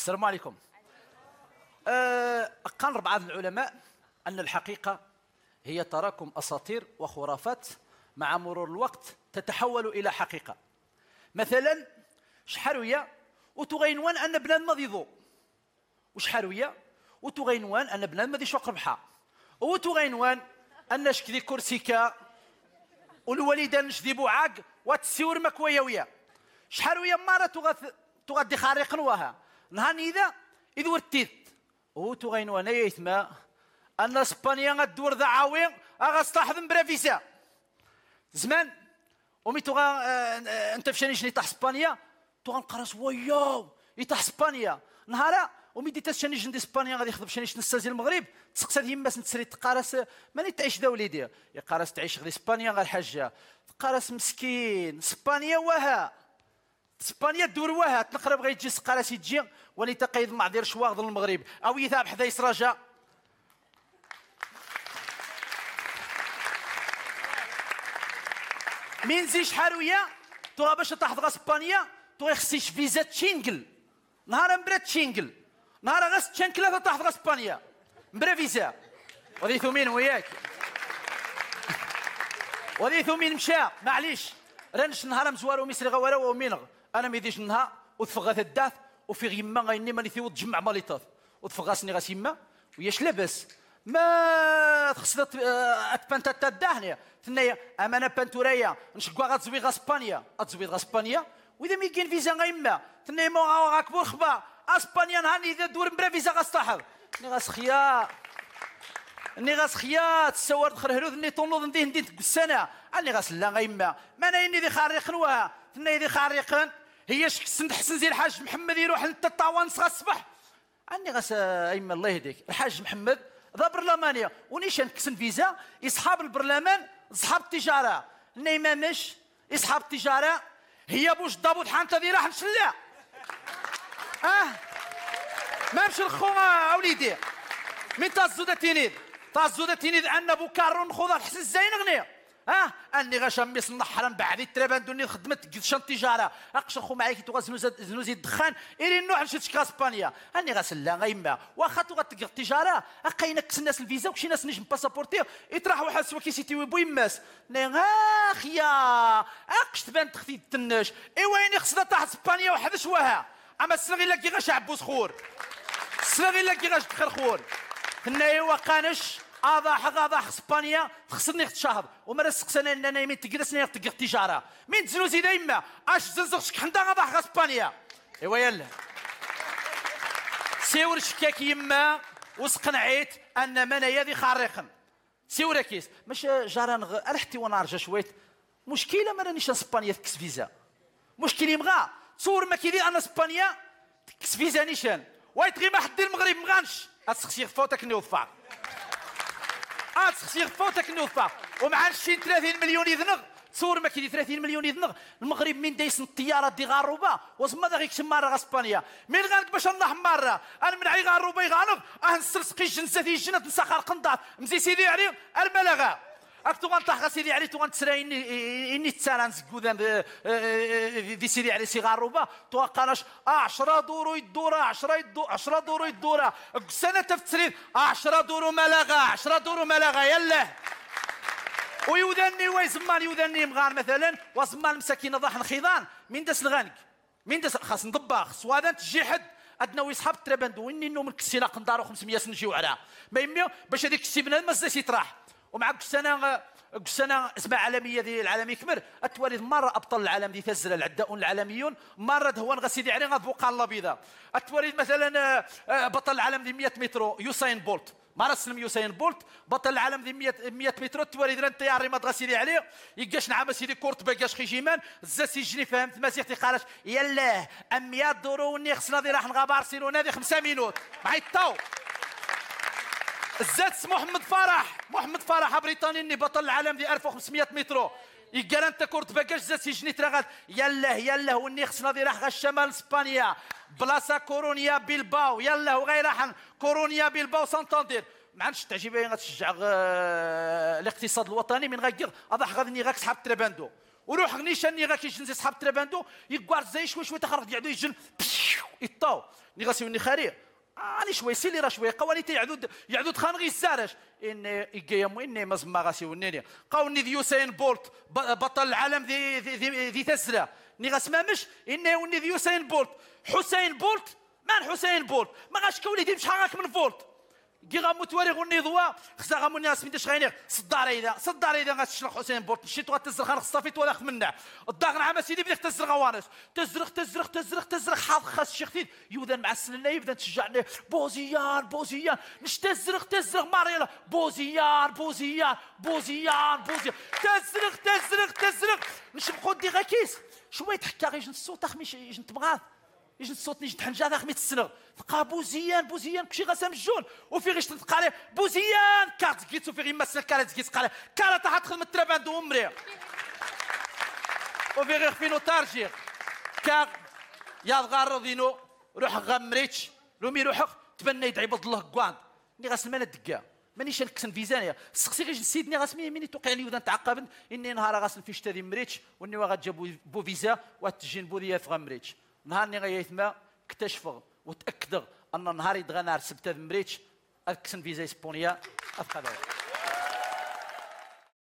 السلام عليكم. أه قال بعض العلماء أن الحقيقة هي تراكم أساطير وخرافات مع مرور الوقت تتحول إلى حقيقة. مثلا شحال وتغينوان أن بنادم غادي وشحال ويا وتغينوان أن بنادم غادي يشوق ربحة. وتغينوان أن شكدي كرسيكا والوالدان شدي بوعاق وتسيور مكوية ويا. شحال ويا مرة تغادي خارق نواها. نهار إذا إذا ورتيت. أو تغينوان يثما أن إسبانيا غدور ذا عاوين أغا من برافيسا زمان ومي توغا آه، آه، أنت فشاني شني طاح إسبانيا؟ توغا نقرص وياو يطاح إسبانيا. نهارا ومي ديت شاني جندي إسبانيا غادي يخدم شاني نستازي المغرب؟ تسقسات يما تسري تقارس ماني تعيش دا وليدي. يقارس تعيش غادي إسبانيا غير الحاجة تقارس مسكين إسبانيا وها. اسبانيا دور وها تنقرب غير تجي سقارس يجي ولي تقيد مع دير شواغ المغرب. أو يذهب حدا يسراجا مين زي شحال ويا؟ تو باش تحضر اسبانيا تو خصيش فيزا تشينجل نهار مبرا تشينجل نهار غاس تشنكلا تحضر اسبانيا مبرا فيزا. وديثو مين وياك. وديثو مين مشى معليش. رانش نهار مزوار وميسري غوارا ومينغ. أنا ميديش نها وتفغات الداث وفي غيما غيني ماني ثيو تجمع ماليطاف وتفغاسني غاس يما وياش لاباس. ما خصنا آه، اتبان تداهني ثنايا امانه بانتوريا نشكوا غتزوي اسبانيا غتزوي اسبانيا وإذا ما كاين فيزا غيما ثنايا ما غاكبر خبا اسبانيا نهار إذا دور مبرا فيزا غاصطاحب ني غاس خيا ني غاس خيا تسوار دخل هلوذ ني طونوض نديه نديه السنة أني غاس لا غيما ما نايني ذي خارق نوها. ثنايا ذي خارقا هي شكسن حسن زي الحاج محمد يروح انت الطاوانس غاصبح اني غاس ايما الله يهديك. الحاج محمد ذا برلمانيا ونيشان كسن فيزا؟ يصحاب البرلمان صحاب التجارة. نيما مش يصحاب التجارة. هي بوش دابوت حانتا ذي راح نشلا آه؟ ما مش الخو أوليدي. من تازودا تينيد تازودا تينيد أن بوكارون خذ الحسن الزين غنيه ها اني غاشميس نحرم بعدي ترابان دوني خدمت شان تجارة. اقشر خو معايا كي زنوزي الدخان إلي نوح نشد إسبانيا. اني غاسلا غيما واخا تو غتلقى التجاره اقينا كس الناس الفيزا وكشي ناس نجم باسابورتي يطرح واحد سوا كي سيتي ويبو يماس. اخ يا اقش تبان تخفي التناش إيوا خصنا تحت إسبانيا واحد شواها. أما السلغي لا كي غاش عبوس خور السلغي لا كي غاش دخل خور. هنايا وقانش هذا حق اسبانيا خصني شهر وما سقسنا اننا يمين تجلسنا تقي التجاره من تزنوزي دايما اش زنزق شك حندا هذا حق اسبانيا ايوا يلا سيور شكاك يما وسقنعيت ان من يدي خارقا سيور كيس مش جاران رحتي وأنا ارجع شويت مشكله ما رانيش اسبانيا تكس فيزا مشكله يبغى تصور ما كيدير أنا اسبانيا تكس فيزا نيشان وايت ما حد المغرب مغانش اسخسي فوتك نوفا تسخسي فوتك نوفا. ومع شي 30 مليون يذنغ. تصور ما كيدي 30 مليون يذنغ. المغرب من دايس الطيارة دي غاروبا. وزما ذا غيك مرة اسبانيا من غانك باش نروح مرة؟ أنا من عي غاروبا يغانغ. آه نسرسقي جنساتي جنات نسخر قنطات مزي سيدي علي الملغه اكتو غنطلع سيدي علي تو غنتسرى اني اني تسالان زكودان في سيدي علي سي غاروبا تو قاناش 10 دورو يدورا 10 يدو 10 دورو يدورا سنه تفترين 10 دورو ملغا 10 دورو ملغا يلا ويوذني ويزمان يوذني مغار مثلا وزمان مساكين ضاح الخيضان من داس الغانك من داس خاص نطباخ سوادا تجي حد ادنا ويصحاب التربندو ويني نوم الكسينا قندارو 500 سنجيو على ما يمي باش هذيك السيبنا ما يطرح ومع السنة السنة اسمها عالمية ديال العالمي كبر التواريخ مرة ابطال العالم دي تزل العداؤون العالميون. مرة هو غسيدي عليه غتبقى الله بيضاء التواريخ مثلا آه، بطل العالم دي 100 متر. يوسين بولت. ما سلم يوسين بولت. بطل العالم دي 100 100 متر. التواريخ ران طياري ما تغسيدي عليه. يقاش نعم سيدي كورت باكاش خيجيمان زاد سيجني فهمت مسيح قالش يلاه ام 100 دورو وني خصنا دي راح نغا بارسيلونا دي 5 مينوت. معي الطاو الزاد محمد فرح. محمد فرح بريطاني اني بطل العالم دي 1500 متر يقال أنت كورت باكاش زاد سيجني تراغات. يلا يلا وني خصنا دي راح الشمال إسبانيا. بلاصة كورونيا بيلباو. يلا وغير راح كورونيا بيلباو سانتاندير. ما عندش تعجبني غتشجع الاقتصاد الوطني من غير هذا غادي غاك سحاب تراباندو وروح نيشان غاكي جنسي سحاب تراباندو يقوار زي شوي شوي تخرج يعدو يجن. يطاو. ني غاسيوني خاري اني شوي سيلي راه شوي قواني يعدود يعدود خان غي السارش ان يقيم ان مزما غاسي ونيني قاوني ذي يوسين بولت بطل العالم ذي ذي ذي, ذي تسلا ني غاسما مش ان وني ذي يوسين بولت حسين بولت من حسين بولت ما غاش كولي دي بشحال من فولت كي غاموت غني ضوا خصها غامون ناس من غيني صدار اذا صدار اذا غتشلح حسين بولت مشيت غتزرق خان صافيت ولا خمنا الضاغ نعم سيدي بديك تزرق غوانس تزرق تزرق تزرق تزرق حاض خاص شي خفيف يوذن مع السنة يبدا تشجعني بوزيان بوزيان مش تزرق تزرق ماريلا بوزيان بوزيان بوزيان بوزيان تزرق تزرق تزرق نشبقو دي غاكيس شوية تحكى غير الصوت اخمي جنت بغاث يجي الصوت نيجي تحنجا ذاك ميت السنغ تلقى بوزيان بوزيان كلشي الجون وفي غيش تلقى عليه بوزيان. كارت كيت وفي غير مسنا كارت كيت عليه كارت تحت خدمة الترابان دو امري وفي غير فينو تارجي كار يا غار دينو روح غمريتش. لومي روحك تبنى يدعي بض الله كواند ني غاسل مالا دكا مانيش نكسن فيزانيا سقسي غير سيدني غاسمي ميني توقع لي ودان تعقبت إني نهار غاسل في شتادي مريتش واني غاتجاب بو فيزا واتجين بو ديال غمريتش. نهار ني غيثما اكتشف وتاكد أن نهار يدغى نهار سبت مريتش اكسن فيزا اسبونيا افقد